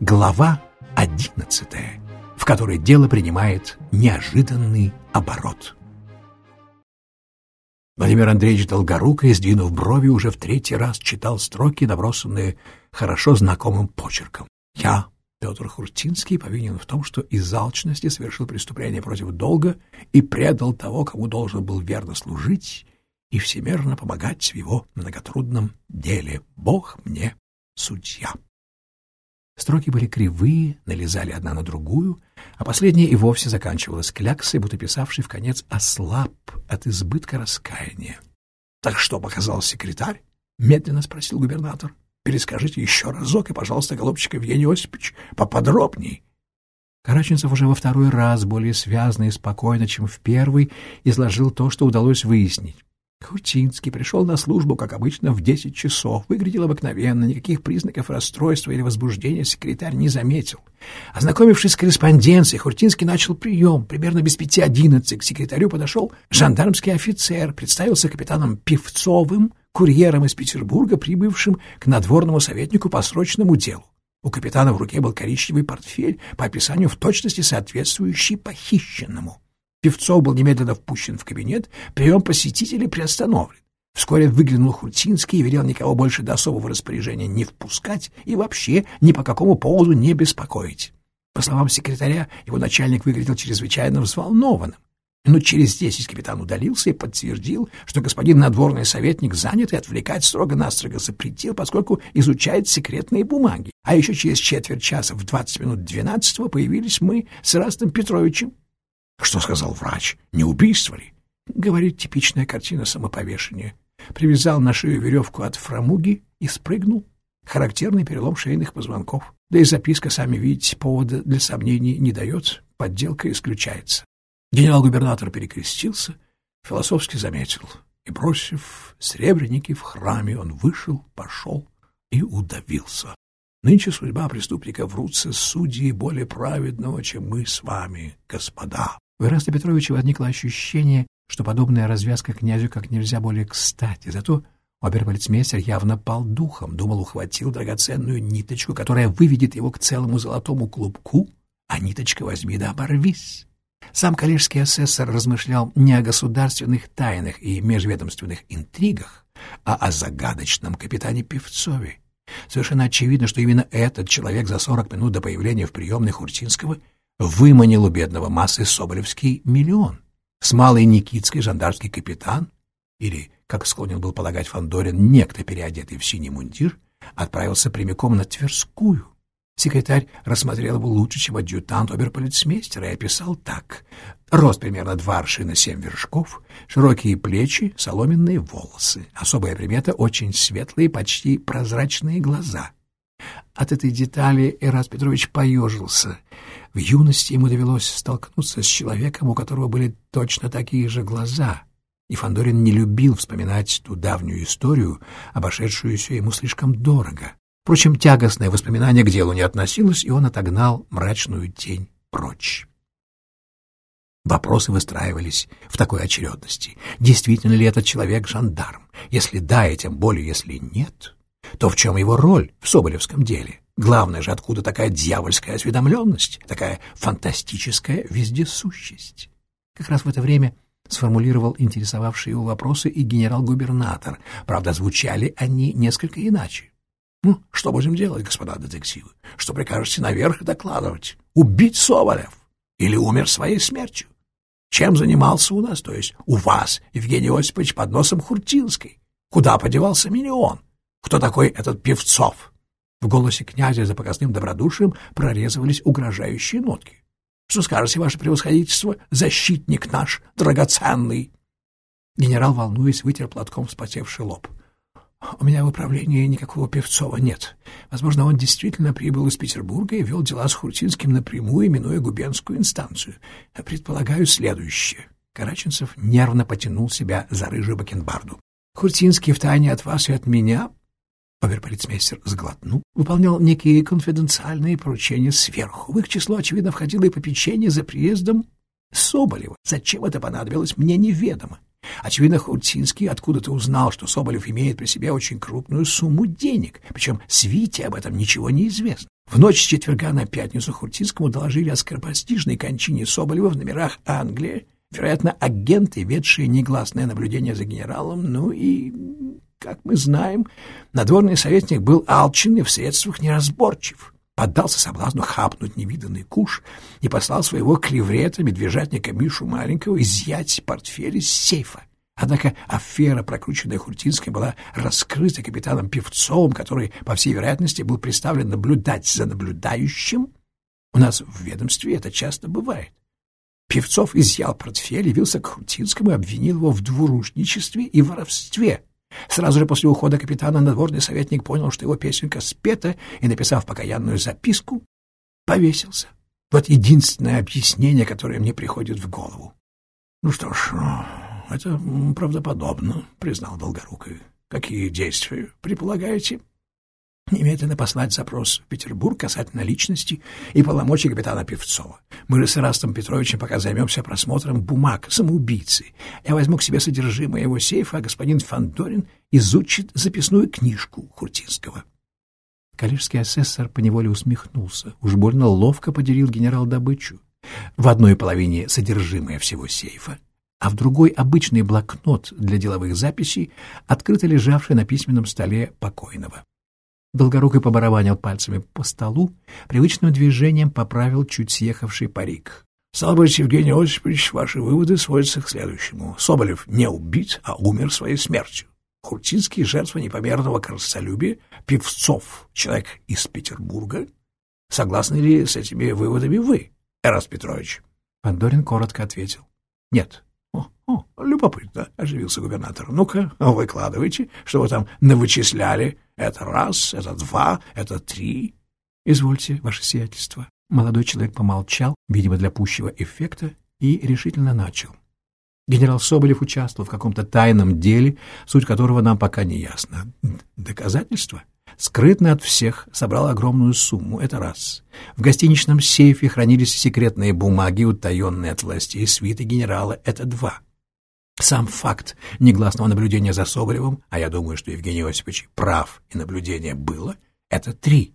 Глава одиннадцатая, в которой дело принимает неожиданный оборот. Владимир Андреевич Долгорукой, сдвинув брови, уже в третий раз читал строки, набросанные хорошо знакомым почерком. «Я, Петр Хуртинский, повинен в том, что из алчности совершил преступление против долга и предал того, кому должен был верно служить и всемерно помогать в его многотрудном деле. Бог мне судья». Строки были кривые, налезали одна на другую, а последняя и вовсе заканчивалась кляксой, будто писавший в конец ослаб от избытка раскаяния. — Так что показал секретарь? — медленно спросил губернатор. — Перескажите еще разок и, пожалуйста, голубчик Евгений Осипович, поподробней. Караченцев уже во второй раз, более связно и спокойно, чем в первый, изложил то, что удалось выяснить. Куртинский пришел на службу, как обычно, в десять часов. Выглядел обыкновенно, никаких признаков расстройства или возбуждения секретарь не заметил. Ознакомившись с корреспонденцией, Хуртинский начал прием. Примерно без пяти одиннадцать к секретарю подошел жандармский офицер, представился капитаном Певцовым, курьером из Петербурга, прибывшим к надворному советнику по срочному делу. У капитана в руке был коричневый портфель, по описанию в точности соответствующий похищенному. Певцов был немедленно впущен в кабинет, прием посетителей приостановлен. Вскоре выглянул Хуртинский и велел никого больше до особого распоряжения не впускать и вообще ни по какому поводу не беспокоить. По словам секретаря, его начальник выглядел чрезвычайно взволнованным. Минут через десять капитан удалился и подтвердил, что господин надворный советник занят и отвлекать строго-настрого запретил, поскольку изучает секретные бумаги. А еще через четверть часа в двадцать минут двенадцатого появились мы с Растом Петровичем что сказал врач? Не убийство ли? Говорит, типичная картина самоповешения. Привязал на шею веревку от фрамуги и спрыгнул. Характерный перелом шейных позвонков. Да и записка, сами видите, повода для сомнений не дает, подделка исключается. Генерал-губернатор перекрестился, философски заметил. И, бросив сребреники в храме, он вышел, пошел и удавился. Нынче судьба преступника в руце судьи более праведного, чем мы с вами, господа. У Ираста Петровича возникло ощущение, что подобная развязка князю как нельзя более кстати. Зато оберполицмейстер явно пал духом, думал, ухватил драгоценную ниточку, которая выведет его к целому золотому клубку, а ниточка возьми да оборвись. Сам коллежский асессор размышлял не о государственных тайнах и межведомственных интригах, а о загадочном капитане Певцове. Совершенно очевидно, что именно этот человек за сорок минут до появления в приемной Хуртинского выманил у бедного массы Соболевский миллион. С Малой Никитской жандармский капитан, или, как склонен был полагать Фандорин, некто, переодетый в синий мундир, отправился прямиком на Тверскую. Секретарь рассмотрел его лучше, чем адъютант оберполицмейстера, и описал так. Рост примерно два аршина семь вершков, широкие плечи, соломенные волосы. Особая примета — очень светлые, почти прозрачные глаза. От этой детали Ирас Петрович поежился — в юности ему довелось столкнуться с человеком, у которого были точно такие же глаза, и Фандорин не любил вспоминать ту давнюю историю, обошедшуюся ему слишком дорого. Впрочем, тягостное воспоминание к делу не относилось, и он отогнал мрачную тень прочь. Вопросы выстраивались в такой очередности. Действительно ли этот человек жандарм? Если да, и тем более, если нет, то в чем его роль в Соболевском деле? Главное же, откуда такая дьявольская осведомленность, такая фантастическая вездесущесть? Как раз в это время сформулировал интересовавшие его вопросы и генерал-губернатор. Правда, звучали они несколько иначе. «Ну, что будем делать, господа детективы? Что прикажете наверх докладывать? Убить Соболев? Или умер своей смертью? Чем занимался у нас, то есть у вас, Евгений Осипович, под носом Хуртинской? Куда подевался миллион? Кто такой этот Певцов?» В голосе князя за показным добродушием прорезывались угрожающие нотки. — Что скажете, ваше превосходительство, защитник наш, драгоценный? Генерал, волнуясь, вытер платком вспотевший лоб. — У меня в управлении никакого Певцова нет. Возможно, он действительно прибыл из Петербурга и вел дела с Хуртинским напрямую, минуя губернскую инстанцию. Предполагаю следующее. Караченцев нервно потянул себя за рыжую бакенбарду. Хуртинский втайне от вас и от меня Оберполицмейстер сглотнул, выполнял некие конфиденциальные поручения сверху. В их число, очевидно, входило и попечение за приездом Соболева. Зачем это понадобилось, мне неведомо. Очевидно, Хуртинский откуда-то узнал, что Соболев имеет при себе очень крупную сумму денег, причем Свите об этом ничего не известно. В ночь с четверга на пятницу Хуртинскому доложили о скоропостижной кончине Соболева в номерах Англии, вероятно, агенты, ведшие негласное наблюдение за генералом, ну и, как мы знаем, надворный советник был алчен и в средствах неразборчив, поддался соблазну хапнуть невиданный куш и послал своего клеврета, медвежатника Мишу Маленького, изъять портфель из сейфа. Однако афера, прокрученная Хуртинской, была раскрыта капитаном Певцовым, который, по всей вероятности, был представлен наблюдать за наблюдающим. У нас в ведомстве это часто бывает. Певцов изъял портфель, явился к Хуртинскому и обвинил его в двурушничестве и воровстве. Сразу же после ухода капитана надворный советник понял, что его песенка спета, и, написав покаянную записку, повесился. Вот единственное объяснение, которое мне приходит в голову. Ну что ж, — Это правдоподобно, — признал Долгорукий. — Какие действия предполагаете? — Немедленно послать запрос в Петербург касательно личности и полномочий капитана Певцова. Мы же с Ирастом Петровичем пока займемся просмотром бумаг самоубийцы. Я возьму к себе содержимое его сейфа, а господин Фандорин изучит записную книжку Хуртинского. Калежский асессор поневоле усмехнулся. Уж больно ловко поделил генерал добычу. В одной половине содержимое всего сейфа, а в другой обычный блокнот для деловых записей, открыто лежавший на письменном столе покойного. Долгорукой побарабанил пальцами по столу, привычным движением поправил чуть съехавший парик. — Стало быть, Евгений Осипович, ваши выводы сводятся к следующему. Соболев не убит, а умер своей смертью. Хуртинский — жертва непомерного корыстолюбия, Певцов — человек из Петербурга. Согласны ли с этими выводами вы, Эрас Петрович? Пандорин коротко ответил. — Нет. О, о, любопытно, — оживился губернатор. — Ну-ка, выкладывайте, что вы там навычисляли. Это раз, это два, это три. — Извольте, ваше сиятельство. Молодой человек помолчал, видимо, для пущего эффекта, и решительно начал. Генерал Соболев участвовал в каком-то тайном деле, суть которого нам пока не ясна. Доказательства? Скрытно от всех собрал огромную сумму, это раз. В гостиничном сейфе хранились секретные бумаги, утаенные от властей свиты генерала, это два. Сам факт негласного наблюдения за Соболевым, а я думаю, что Евгений Осипович прав, и наблюдение было, это три.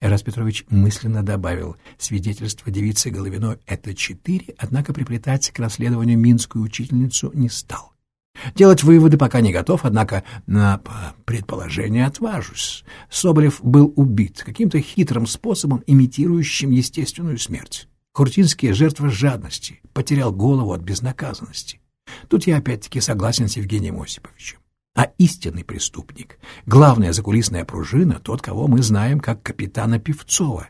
Эрас Петрович мысленно добавил, свидетельство девицы Головиной — это четыре, однако приплетать к расследованию минскую учительницу не стал. Делать выводы пока не готов, однако на предположение отважусь. Соболев был убит каким-то хитрым способом, имитирующим естественную смерть. Куртинский — жертва жадности, потерял голову от безнаказанности. Тут я опять-таки согласен с Евгением Осиповичем. А истинный преступник, главная закулисная пружина, тот, кого мы знаем как капитана Певцова.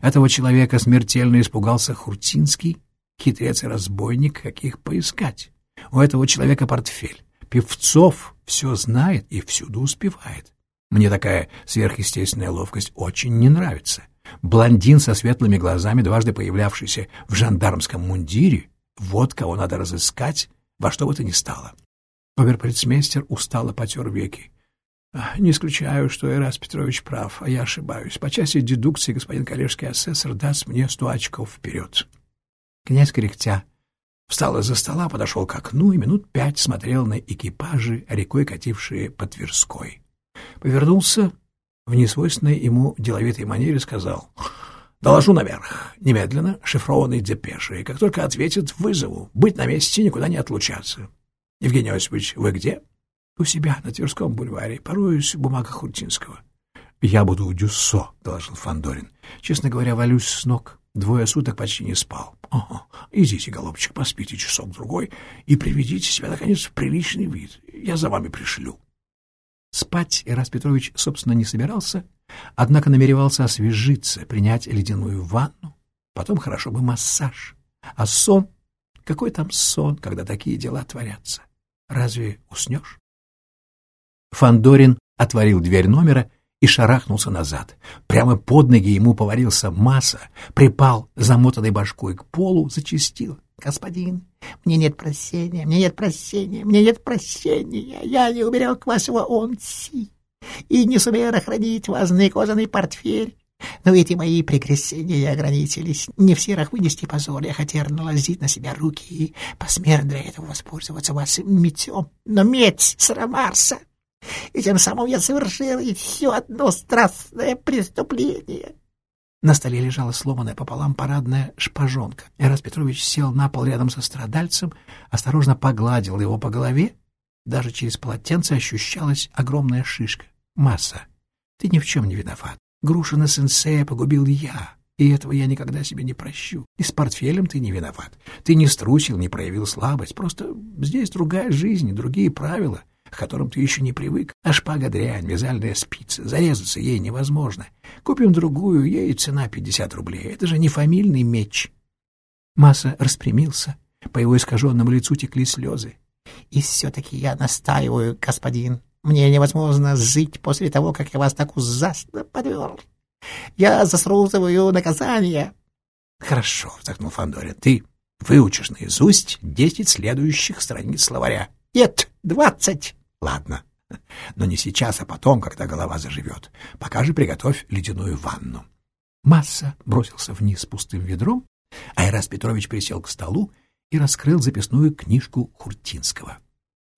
Этого человека смертельно испугался Хуртинский, хитрец и разбойник, каких поискать. У этого человека портфель. Певцов все знает и всюду успевает. Мне такая сверхъестественная ловкость очень не нравится. Блондин со светлыми глазами, дважды появлявшийся в жандармском мундире, вот кого надо разыскать во что бы то ни стало. Оберполицмейстер устало потер веки. Не исключаю, что Ирас Петрович прав, а я ошибаюсь. По части дедукции господин коллежский асессор даст мне сто очков вперед. Князь кряхтя Встал из-за стола, подошел к окну и минут пять смотрел на экипажи, рекой катившие по Тверской. Повернулся в несвойственной ему деловитой манере сказал «Доложу наверх, немедленно, шифрованной депеши, и как только ответят, вызову, быть на месте, никуда не отлучаться. Евгений Осипович, вы где?» «У себя, на Тверском бульваре, поруюсь в бумагах Хуртинского». «Я буду у Дюссо», — доложил Фандорин. «Честно говоря, валюсь с ног. Двое суток почти не спал. Ага. Идите, голубчик, поспите часок-другой и приведите себя, наконец, в приличный вид. Я за вами пришлю. Спать Ирас Петрович, собственно, не собирался, однако намеревался освежиться, принять ледяную ванну, потом хорошо бы массаж. А сон? Какой там сон, когда такие дела творятся? Разве уснешь? Фандорин отворил дверь номера и шарахнулся назад. Прямо под ноги ему поварился масса, припал замотанной башкой к полу, зачистил. «Господин, мне нет прощения, мне нет прощения, мне нет прощения, я не уберег вашего онси и не сумею охранить важный кожаный портфель. Но эти мои прегрешения ограничились. Не в силах вынести позор, я хотел наложить на себя руки и посмертно для этого воспользоваться вашим мечом. Но меч Сарамарса и тем самым я совершил еще одно страстное преступление. На столе лежала сломанная пополам парадная шпажонка. Эрас Петрович сел на пол рядом со страдальцем, осторожно погладил его по голове. Даже через полотенце ощущалась огромная шишка. Масса, ты ни в чем не виноват. Грушина сенсея погубил я, и этого я никогда себе не прощу. И с портфелем ты не виноват. Ты не струсил, не проявил слабость. Просто здесь другая жизнь, другие правила — к которым ты еще не привык. А шпага дрянь, вязальная спица, зарезаться ей невозможно. Купим другую, ей цена пятьдесят рублей. Это же не фамильный меч. Масса распрямился, по его искаженному лицу текли слезы. — И все-таки я настаиваю, господин. Мне невозможно жить после того, как я вас так ужасно подвел. Я заслуживаю наказания. — Хорошо, — вздохнул Фандорин, — ты выучишь наизусть десять следующих страниц словаря. — Нет, двадцать. Ладно. Но не сейчас, а потом, когда голова заживет. Пока же приготовь ледяную ванну. Масса бросился вниз пустым ведром, а Ирас Петрович присел к столу и раскрыл записную книжку Хуртинского.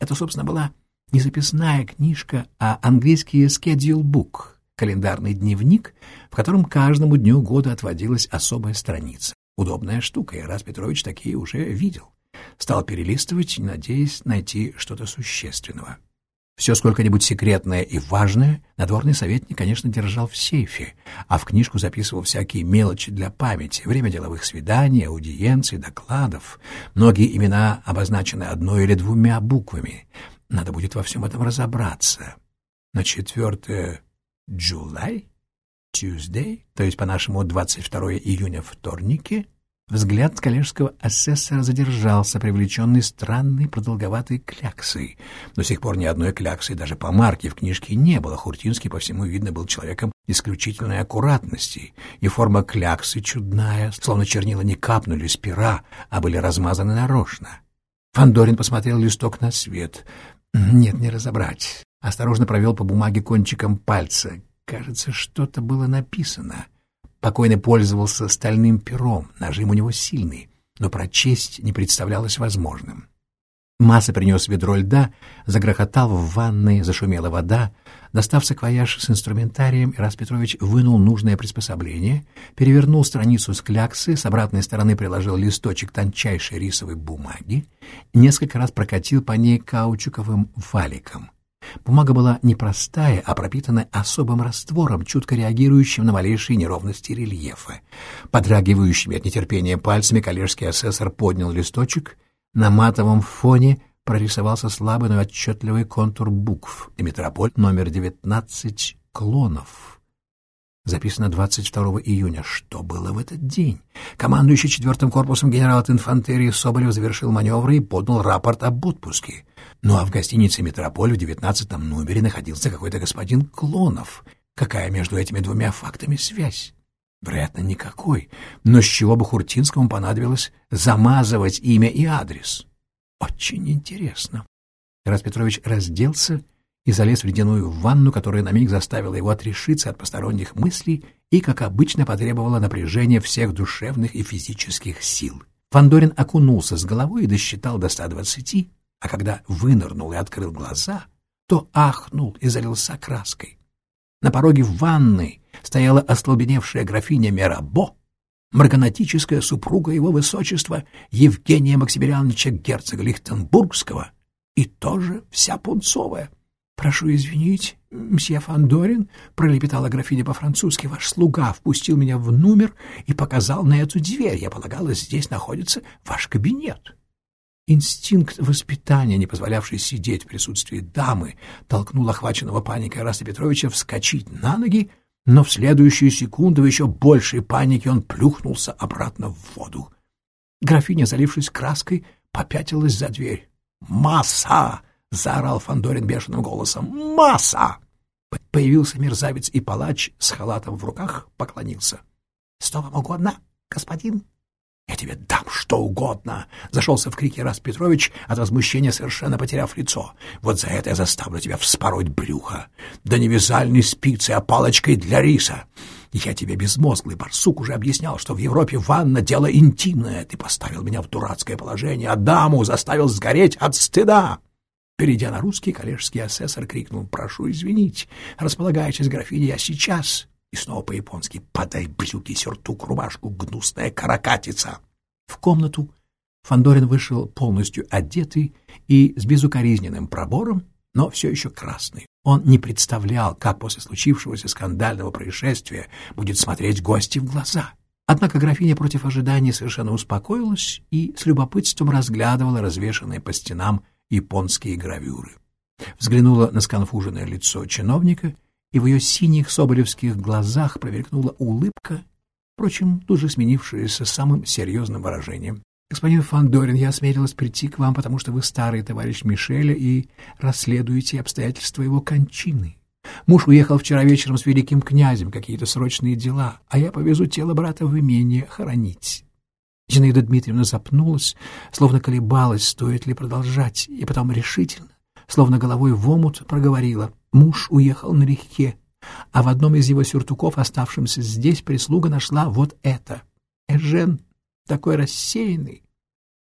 Это, собственно, была не записная книжка, а английский schedule book, календарный дневник, в котором каждому дню года отводилась особая страница. Удобная штука, и Ирас Петрович такие уже видел. Стал перелистывать, надеясь найти что-то существенного. Все сколько-нибудь секретное и важное надворный советник, конечно, держал в сейфе, а в книжку записывал всякие мелочи для памяти, время деловых свиданий, аудиенций, докладов. Многие имена обозначены одной или двумя буквами. Надо будет во всем этом разобраться. На 4 July, Tuesday, то есть по-нашему 22 июня вторники, Взгляд коллежского асессора задержался, привлеченный странной продолговатой кляксой. До сих пор ни одной кляксы, даже по марке в книжке не было. Хуртинский, по всему видно, был человеком исключительной аккуратности, и форма кляксы чудная, словно чернила не капнули с пера, а были размазаны нарочно. Фандорин посмотрел листок на свет. Нет, не разобрать. Осторожно провел по бумаге кончиком пальца. Кажется, что-то было написано — Покойный пользовался стальным пером, нажим у него сильный, но прочесть не представлялось возможным. Масса принес ведро льда, загрохотал в ванной, зашумела вода. Достав саквояж с инструментарием, Ирас Петрович вынул нужное приспособление, перевернул страницу с кляксы, с обратной стороны приложил листочек тончайшей рисовой бумаги, несколько раз прокатил по ней каучуковым валиком. Бумага была не простая, а пропитана особым раствором, чутко реагирующим на малейшие неровности рельефа. Подрагивающими от нетерпения пальцами коллежский асессор поднял листочек. На матовом фоне прорисовался слабый, но отчетливый контур букв. Метрополь номер 19 «Клонов». Записано 22 июня. Что было в этот день? Командующий четвертым корпусом генерал от инфантерии Соболев завершил маневры и подал рапорт об отпуске. Ну а в гостинице «Метрополь» в девятнадцатом номере находился какой-то господин Клонов. Какая между этими двумя фактами связь? Вероятно, никакой. Но с чего бы Хуртинскому понадобилось замазывать имя и адрес? Очень интересно. Тарас Петрович разделся и залез в ледяную ванну, которая на миг заставила его отрешиться от посторонних мыслей и, как обычно, потребовала напряжения всех душевных и физических сил. Фандорин окунулся с головой и досчитал до ста двадцати, а когда вынырнул и открыл глаза, то ахнул и залился краской. На пороге ванны стояла остолбеневшая графиня Мирабо, марганатическая супруга его высочества Евгения Максимилиановича герцога Лихтенбургского и тоже вся пунцовая. — Прошу извинить, мсье Фандорин, — пролепетала графиня по-французски, — ваш слуга впустил меня в номер и показал на эту дверь. Я полагала, здесь находится ваш кабинет. — Инстинкт воспитания, не позволявший сидеть в присутствии дамы, толкнул охваченного паникой Раса Петровича вскочить на ноги, но в следующую секунду в еще большей панике он плюхнулся обратно в воду. Графиня, залившись краской, попятилась за дверь. «Масса!» — заорал Фандорин бешеным голосом. «Масса!» Появился мерзавец и палач с халатом в руках поклонился. — Что вам угодно, господин? «Я тебе дам что угодно!» — зашелся в крики Рас Петрович, от возмущения совершенно потеряв лицо. «Вот за это я заставлю тебя вспороть брюхо! Да не вязальной спицей, а палочкой для риса! Я тебе, безмозглый барсук, уже объяснял, что в Европе ванна — дело интимное. Ты поставил меня в дурацкое положение, а даму заставил сгореть от стыда!» Перейдя на русский, коллежский асессор крикнул «Прошу извинить, располагайтесь, графиня, я сейчас!» И снова по-японски «Подай брюки, сюртук, рубашку, гнусная каракатица!» В комнату Фандорин вышел полностью одетый и с безукоризненным пробором, но все еще красный. Он не представлял, как после случившегося скандального происшествия будет смотреть гости в глаза. Однако графиня против ожидания совершенно успокоилась и с любопытством разглядывала развешанные по стенам японские гравюры. Взглянула на сконфуженное лицо чиновника, и в ее синих соболевских глазах промелькнула улыбка, впрочем, тут же сменившаяся самым серьезным выражением. «Господин Фандорин, я осмелилась прийти к вам, потому что вы старый товарищ Мишеля и расследуете обстоятельства его кончины. Муж уехал вчера вечером с великим князем, какие-то срочные дела, а я повезу тело брата в имение хоронить». Зинаида Дмитриевна запнулась, словно колебалась, стоит ли продолжать, и потом решительно, словно головой в омут, проговорила. Муж уехал налегке, а в одном из его сюртуков, оставшемся здесь, прислуга нашла вот это. Эжен такой рассеянный.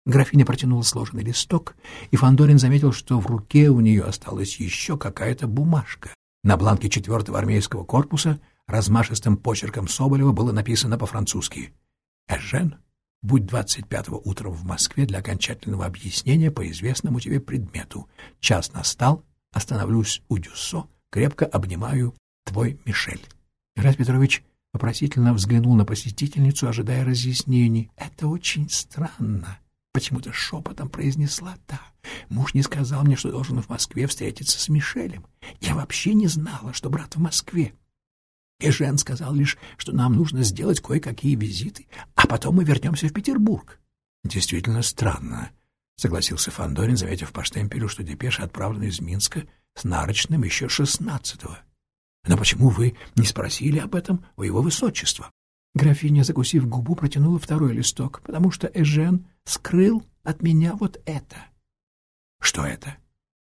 Графиня протянула сложенный листок, и Фандорин заметил, что в руке у нее осталась еще какая-то бумажка. На бланке четвертого армейского корпуса размашистым почерком Соболева было написано по-французски «Эжен, будь 25-го утром в Москве для окончательного объяснения по известному тебе предмету. Час настал, остановлюсь у Дюссо, крепко обнимаю твой Мишель». Грас Петрович вопросительно взглянул на посетительницу, ожидая разъяснений. «Это очень странно», — почему-то шепотом произнесла та. «Муж не сказал мне, что должен в Москве встретиться с Мишелем. Я вообще не знала, что брат в Москве. И Жен сказал лишь, что нам нужно сделать кое-какие визиты, а потом мы вернемся в Петербург». «Действительно странно», — согласился Фандорин, заметив по штемпелю, что депеша отправлена из Минска с нарочным еще шестнадцатого. Но почему вы не спросили об этом у его высочества? Графиня, закусив губу, протянула второй листок, потому что Эжен скрыл от меня вот это. Что это?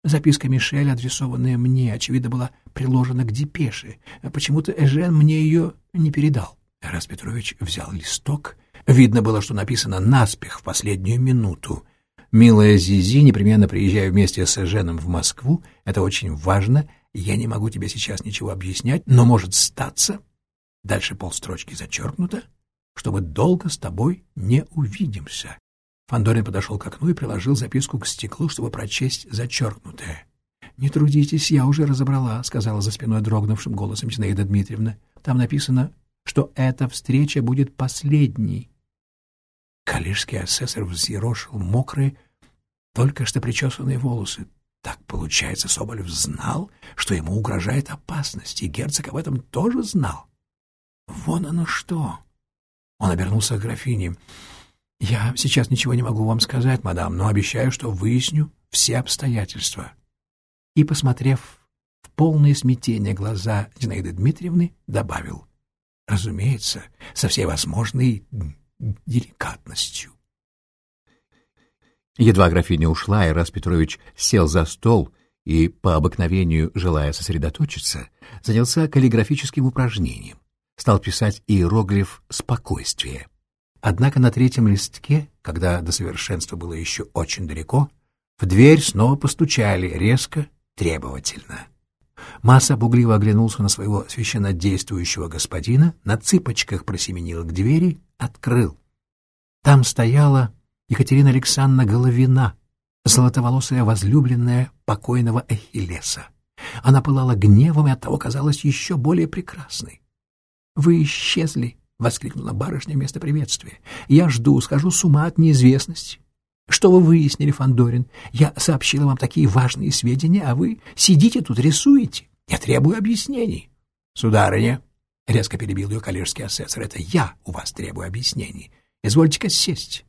Записка Мишеля, адресованная мне, очевидно, была приложена к депеше. Почему-то Эжен мне ее не передал. Раз Петрович взял листок. Видно было, что написано наспех в последнюю минуту. «Милая Зизи, непременно приезжаю вместе с Эженом в Москву. Это очень важно я не могу тебе сейчас ничего объяснять, но может статься, дальше полстрочки зачеркнуто, что мы долго с тобой не увидимся. Фандорин подошел к окну и приложил записку к стеклу, чтобы прочесть зачеркнутое. — Не трудитесь, я уже разобрала, — сказала за спиной дрогнувшим голосом Зинаида Дмитриевна. — Там написано, что эта встреча будет последней. Калишский асессор взъерошил мокрые, только что причесанные волосы. Так, получается, Соболев знал, что ему угрожает опасность, и герцог об этом тоже знал. Вон оно что! Он обернулся к графине. «Я сейчас ничего не могу вам сказать, мадам, но обещаю, что выясню все обстоятельства». И, посмотрев в полное смятение глаза Зинаиды Дмитриевны, добавил. «Разумеется, со всей возможной деликатностью». Едва графиня ушла, и Рас Петрович сел за стол и, по обыкновению, желая сосредоточиться, занялся каллиграфическим упражнением. Стал писать иероглиф «спокойствие». Однако на третьем листке, когда до совершенства было еще очень далеко, в дверь снова постучали резко, требовательно. Масса бугливо оглянулся на своего священнодействующего господина, на цыпочках просеменил к двери, открыл. Там стояла Екатерина Александровна Головина, золотоволосая возлюбленная покойного Эхиллеса. Она пылала гневом и оттого казалась еще более прекрасной. «Вы исчезли!» — воскликнула барышня вместо приветствия. «Я жду, схожу с ума от неизвестности. Что вы выяснили, Фандорин? Я сообщила вам такие важные сведения, а вы сидите тут, рисуете. Я требую объяснений». «Сударыня!» — резко перебил ее коллежский асессор. «Это я у вас требую объяснений. Извольте-ка сесть»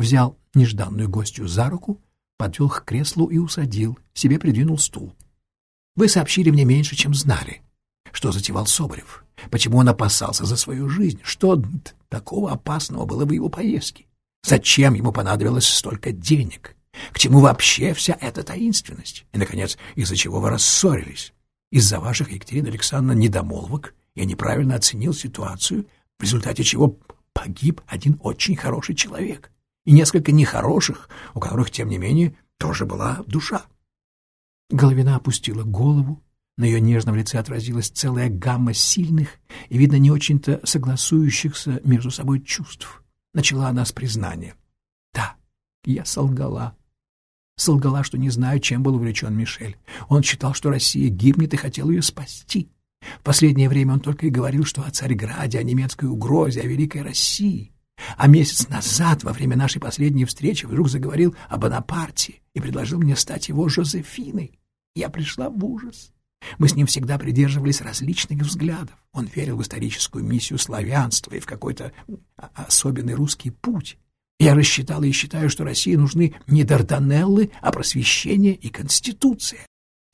взял нежданную гостью за руку, подвел к креслу и усадил, себе придвинул стул. «Вы сообщили мне меньше, чем знали. Что затевал Соболев? Почему он опасался за свою жизнь? Что такого опасного было в его поездке? Зачем ему понадобилось столько денег? К чему вообще вся эта таинственность? И, наконец, из-за чего вы рассорились? Из-за ваших, Екатерина Александровна, недомолвок я неправильно оценил ситуацию, в результате чего погиб один очень хороший человек и несколько нехороших, у которых, тем не менее, тоже была душа. Головина опустила голову, На ее нежном лице отразилась целая гамма сильных и, видно, не очень-то согласующихся между собой чувств. Начала она с признания. «Да, я солгала. Солгала, что не знаю, чем был увлечен Мишель. Он считал, что Россия гибнет и хотел ее спасти. В последнее время он только и говорил, что о Царьграде, о немецкой угрозе, о Великой России. А месяц назад, во время нашей последней встречи, вдруг заговорил о Бонапарте и предложил мне стать его Жозефиной. Я пришла в ужас. Мы с ним всегда придерживались различных взглядов. Он верил в историческую миссию славянства и в какой-то особенный русский путь. Я рассчитала и считаю, что России нужны не Дарданеллы, а просвещение и конституция.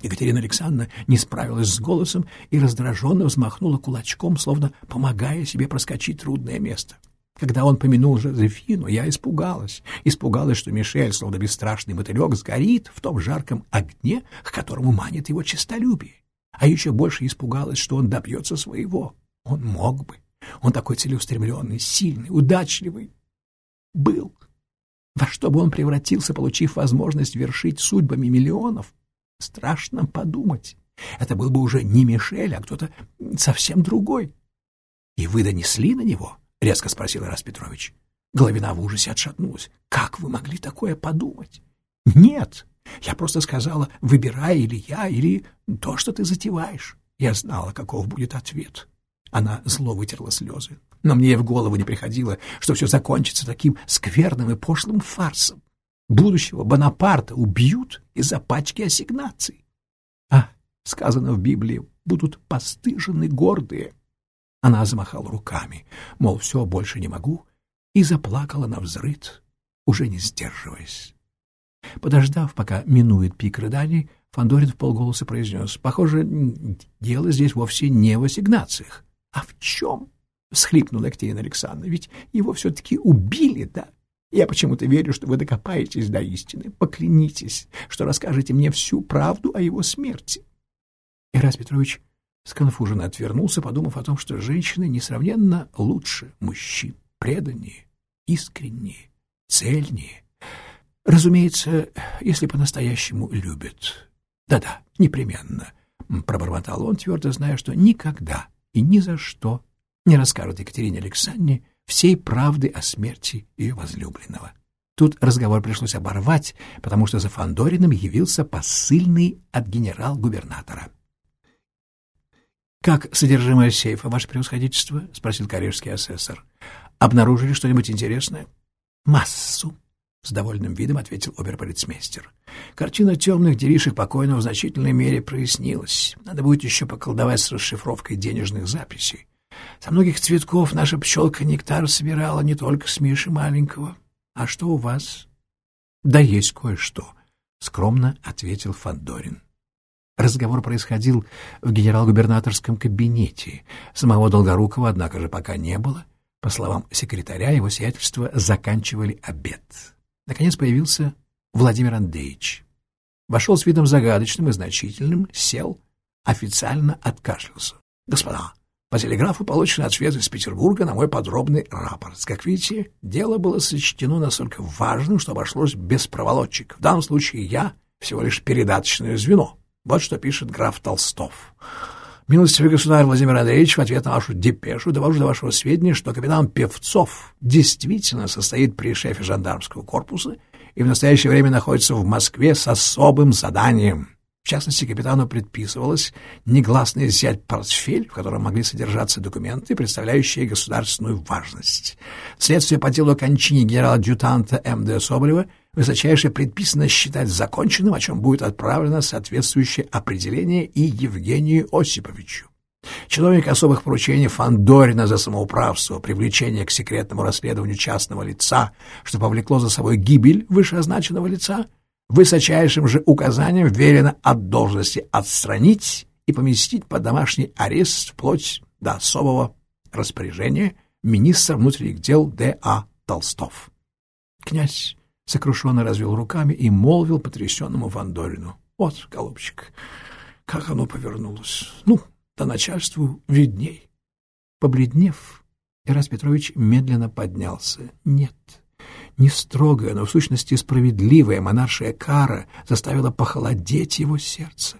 Екатерина Александровна не справилась с голосом и раздраженно взмахнула кулачком, словно помогая себе проскочить трудное место. Когда он помянул Жозефину, я испугалась. Испугалась, что Мишель, словно бесстрашный мотылек, сгорит в том жарком огне, к которому манит его честолюбие. А еще больше испугалась, что он добьется своего. Он мог бы. Он такой целеустремленный, сильный, удачливый. Был. Во что бы он превратился, получив возможность вершить судьбами миллионов? Страшно подумать. Это был бы уже не Мишель, а кто-то совсем другой. И вы донесли на него? — резко спросил Ирас Петрович. Головина в ужасе отшатнулась. «Как вы могли такое подумать?» «Нет, я просто сказала, выбирай или я, или то, что ты затеваешь». Я знала, каков будет ответ. Она зло вытерла слезы. Но мне в голову не приходило, что все закончится таким скверным и пошлым фарсом. Будущего Бонапарта убьют из-за пачки ассигнаций. А, сказано в Библии, будут постыжены гордые. Она замахала руками, мол, все, больше не могу, и заплакала на взрыд, уже не сдерживаясь. Подождав, пока минует пик рыданий, Фандорин в полголоса произнес, «Похоже, дело здесь вовсе не в ассигнациях». «А в чем?» — всхлипнула Екатерина Александровна. «Ведь его все-таки убили, да? Я почему-то верю, что вы докопаетесь до истины. Поклянитесь, что расскажете мне всю правду о его смерти». Ирас Петрович сконфуженно отвернулся, подумав о том, что женщины несравненно лучше мужчин, преданнее, искреннее, цельнее. Разумеется, если по-настоящему любят. Да-да, непременно, — пробормотал он, твердо зная, что никогда и ни за что не расскажет Екатерине Александре всей правды о смерти ее возлюбленного. Тут разговор пришлось оборвать, потому что за Фандориным явился посыльный от генерал-губернатора. «Как содержимое сейфа, ваше превосходительство?» — спросил коллежский асессор. «Обнаружили что-нибудь интересное?» «Массу», — с довольным видом ответил оберполицмейстер. «Картина темных делишек покойного в значительной мере прояснилась. Надо будет еще поколдовать с расшифровкой денежных записей. Со многих цветков наша пчелка нектар собирала не только с Миши маленького. А что у вас?» «Да есть кое-что», — скромно ответил Фандорин. Разговор происходил в генерал-губернаторском кабинете. Самого Долгорукова, однако же, пока не было. По словам секретаря, его сиятельство заканчивали обед. Наконец появился Владимир Андреевич. Вошел с видом загадочным и значительным, сел, официально откашлялся. «Господа, по телеграфу получен ответ из Петербурга на мой подробный рапорт. Как видите, дело было сочтено настолько важным, что обошлось без проволочек. В данном случае я всего лишь передаточное звено. Вот что пишет граф Толстов. «Милостивый государь Владимир Андреевич, в ответ на вашу депешу довожу до вашего сведения, что капитан Певцов действительно состоит при шефе жандармского корпуса и в настоящее время находится в Москве с особым заданием. В частности, капитану предписывалось негласно изъять портфель, в котором могли содержаться документы, представляющие государственную важность. Следствие по делу о кончине генерала-адъютанта М.Д. Соболева — высочайше предписано считать законченным, о чем будет отправлено соответствующее определение и Евгению Осиповичу. Чиновник особых поручений Фандорина за самоуправство, привлечение к секретному расследованию частного лица, что повлекло за собой гибель вышеозначенного лица, высочайшим же указанием велено от должности отстранить и поместить под домашний арест вплоть до особого распоряжения министра внутренних дел Д.А. Толстов. Князь сокрушенно развел руками и молвил потрясенному Вандорину. — Вот, голубчик, как оно повернулось. Ну, до начальству видней. Побледнев, Ирас Петрович медленно поднялся. Нет, не строгая, но в сущности справедливая монаршая кара заставила похолодеть его сердце.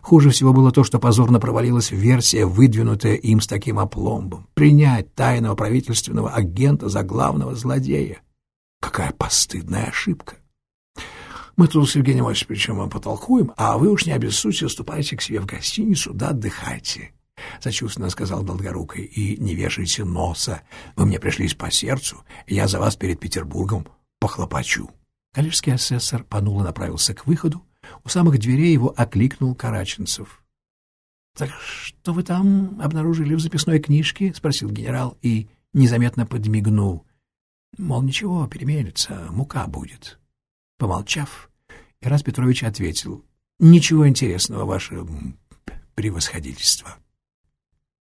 Хуже всего было то, что позорно провалилась версия, выдвинутая им с таким опломбом. Принять тайного правительственного агента за главного злодея. Какая постыдная ошибка. Мы тут с Евгением Осиповичем потолкуем, а вы уж не обессудьте, ступайте к себе в гостиницу, да отдыхайте. — сочувственно сказал Долгорукой, — и не вешайте носа. Вы мне пришлись по сердцу, я за вас перед Петербургом похлопочу. Коллежский асессор понуро направился к выходу. У самых дверей его окликнул Караченцев. — Так что вы там обнаружили в записной книжке? — спросил генерал и незаметно подмигнул. Мол, ничего, переменится, мука будет. Помолчав, Ирас Петрович ответил. — Ничего интересного, ваше превосходительство.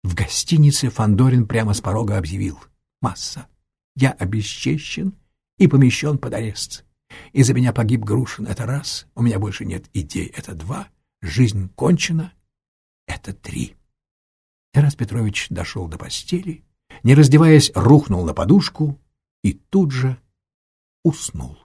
В гостинице Фандорин прямо с порога объявил. Масса. Я обесчещен и помещен под арест. Из-за меня погиб Грушин. Это раз. У меня больше нет идей. Это два. Жизнь кончена. Это три. Тарас Петрович дошел до постели, не раздеваясь, рухнул на подушку и тут же уснул.